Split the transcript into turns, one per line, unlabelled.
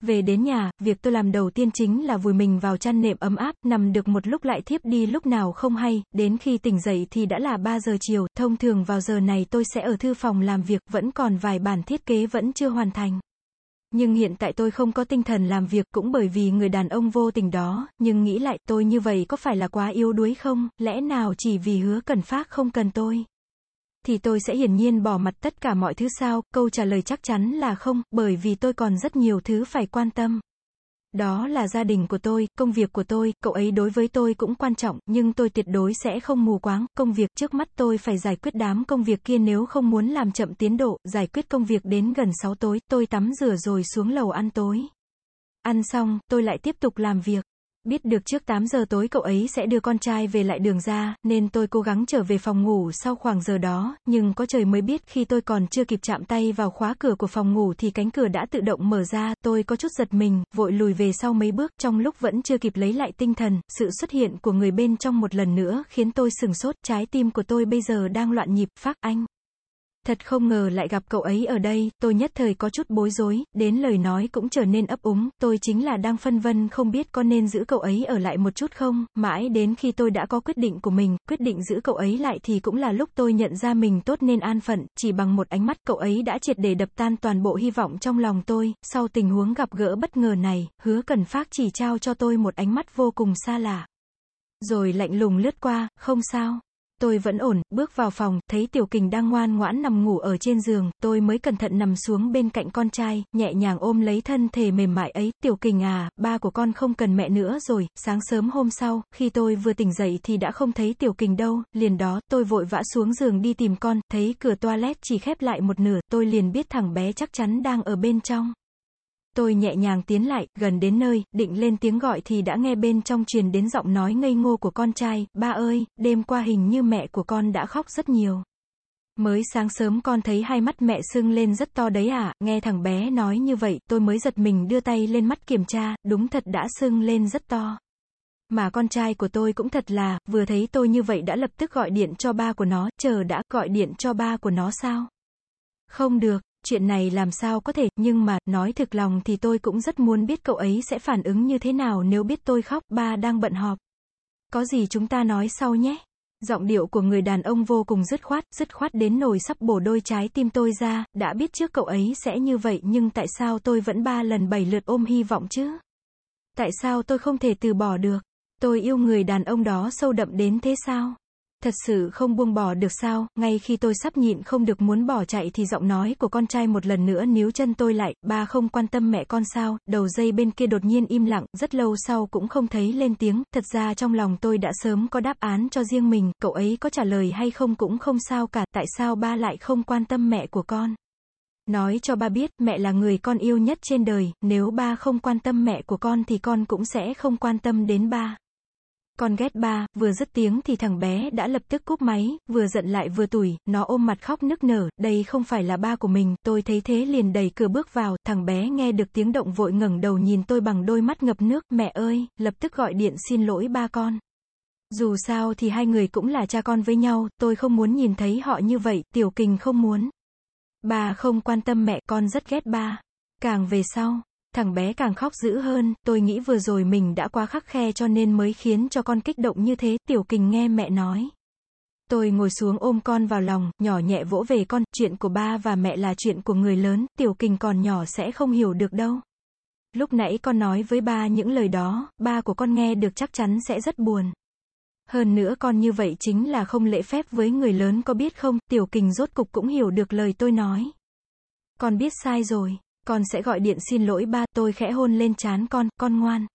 Về đến nhà, việc tôi làm đầu tiên chính là vùi mình vào chăn nệm ấm áp, nằm được một lúc lại thiếp đi lúc nào không hay, đến khi tỉnh dậy thì đã là 3 giờ chiều, thông thường vào giờ này tôi sẽ ở thư phòng làm việc, vẫn còn vài bản thiết kế vẫn chưa hoàn thành. Nhưng hiện tại tôi không có tinh thần làm việc cũng bởi vì người đàn ông vô tình đó, nhưng nghĩ lại tôi như vậy có phải là quá yếu đuối không, lẽ nào chỉ vì hứa cần phát không cần tôi thì tôi sẽ hiển nhiên bỏ mặt tất cả mọi thứ sao, câu trả lời chắc chắn là không, bởi vì tôi còn rất nhiều thứ phải quan tâm. Đó là gia đình của tôi, công việc của tôi, cậu ấy đối với tôi cũng quan trọng, nhưng tôi tuyệt đối sẽ không mù quáng, công việc trước mắt tôi phải giải quyết đám công việc kia nếu không muốn làm chậm tiến độ, giải quyết công việc đến gần 6 tối, tôi tắm rửa rồi xuống lầu ăn tối. Ăn xong, tôi lại tiếp tục làm việc. Biết được trước 8 giờ tối cậu ấy sẽ đưa con trai về lại đường ra, nên tôi cố gắng trở về phòng ngủ sau khoảng giờ đó, nhưng có trời mới biết khi tôi còn chưa kịp chạm tay vào khóa cửa của phòng ngủ thì cánh cửa đã tự động mở ra, tôi có chút giật mình, vội lùi về sau mấy bước, trong lúc vẫn chưa kịp lấy lại tinh thần, sự xuất hiện của người bên trong một lần nữa khiến tôi sừng sốt, trái tim của tôi bây giờ đang loạn nhịp, phát anh. Thật không ngờ lại gặp cậu ấy ở đây, tôi nhất thời có chút bối rối, đến lời nói cũng trở nên ấp úng, tôi chính là đang phân vân không biết có nên giữ cậu ấy ở lại một chút không, mãi đến khi tôi đã có quyết định của mình, quyết định giữ cậu ấy lại thì cũng là lúc tôi nhận ra mình tốt nên an phận, chỉ bằng một ánh mắt cậu ấy đã triệt để đập tan toàn bộ hy vọng trong lòng tôi, sau tình huống gặp gỡ bất ngờ này, hứa cần phát chỉ trao cho tôi một ánh mắt vô cùng xa lạ. Rồi lạnh lùng lướt qua, không sao. Tôi vẫn ổn, bước vào phòng, thấy Tiểu Kình đang ngoan ngoãn nằm ngủ ở trên giường, tôi mới cẩn thận nằm xuống bên cạnh con trai, nhẹ nhàng ôm lấy thân thể mềm mại ấy, Tiểu Kình à, ba của con không cần mẹ nữa rồi, sáng sớm hôm sau, khi tôi vừa tỉnh dậy thì đã không thấy Tiểu Kình đâu, liền đó, tôi vội vã xuống giường đi tìm con, thấy cửa toilet chỉ khép lại một nửa, tôi liền biết thằng bé chắc chắn đang ở bên trong. Tôi nhẹ nhàng tiến lại, gần đến nơi, định lên tiếng gọi thì đã nghe bên trong truyền đến giọng nói ngây ngô của con trai, ba ơi, đêm qua hình như mẹ của con đã khóc rất nhiều. Mới sáng sớm con thấy hai mắt mẹ sưng lên rất to đấy à, nghe thằng bé nói như vậy, tôi mới giật mình đưa tay lên mắt kiểm tra, đúng thật đã sưng lên rất to. Mà con trai của tôi cũng thật là, vừa thấy tôi như vậy đã lập tức gọi điện cho ba của nó, chờ đã, gọi điện cho ba của nó sao? Không được, chuyện này làm sao có thể, nhưng mà, nói thực lòng thì tôi cũng rất muốn biết cậu ấy sẽ phản ứng như thế nào nếu biết tôi khóc, ba đang bận họp. Có gì chúng ta nói sau nhé. Giọng điệu của người đàn ông vô cùng dứt khoát, dứt khoát đến nồi sắp bổ đôi trái tim tôi ra, đã biết trước cậu ấy sẽ như vậy nhưng tại sao tôi vẫn ba lần bảy lượt ôm hy vọng chứ? Tại sao tôi không thể từ bỏ được? Tôi yêu người đàn ông đó sâu đậm đến thế sao? Thật sự không buông bỏ được sao, ngay khi tôi sắp nhịn không được muốn bỏ chạy thì giọng nói của con trai một lần nữa níu chân tôi lại, ba không quan tâm mẹ con sao, đầu dây bên kia đột nhiên im lặng, rất lâu sau cũng không thấy lên tiếng, thật ra trong lòng tôi đã sớm có đáp án cho riêng mình, cậu ấy có trả lời hay không cũng không sao cả, tại sao ba lại không quan tâm mẹ của con. Nói cho ba biết, mẹ là người con yêu nhất trên đời, nếu ba không quan tâm mẹ của con thì con cũng sẽ không quan tâm đến ba. Con ghét ba, vừa dứt tiếng thì thằng bé đã lập tức cúp máy, vừa giận lại vừa tủi, nó ôm mặt khóc nức nở, đây không phải là ba của mình, tôi thấy thế liền đẩy cửa bước vào, thằng bé nghe được tiếng động vội ngẩng đầu nhìn tôi bằng đôi mắt ngập nước, mẹ ơi, lập tức gọi điện xin lỗi ba con. Dù sao thì hai người cũng là cha con với nhau, tôi không muốn nhìn thấy họ như vậy, tiểu kình không muốn. Bà không quan tâm mẹ con rất ghét ba. Càng về sau, Thằng bé càng khóc dữ hơn, tôi nghĩ vừa rồi mình đã quá khắc khe cho nên mới khiến cho con kích động như thế, tiểu kình nghe mẹ nói. Tôi ngồi xuống ôm con vào lòng, nhỏ nhẹ vỗ về con, chuyện của ba và mẹ là chuyện của người lớn, tiểu kình còn nhỏ sẽ không hiểu được đâu. Lúc nãy con nói với ba những lời đó, ba của con nghe được chắc chắn sẽ rất buồn. Hơn nữa con như vậy chính là không lễ phép với người lớn có biết không, tiểu kình rốt cục cũng hiểu được lời tôi nói. Con biết sai rồi. Con sẽ gọi điện xin lỗi ba, tôi khẽ hôn lên chán con, con ngoan.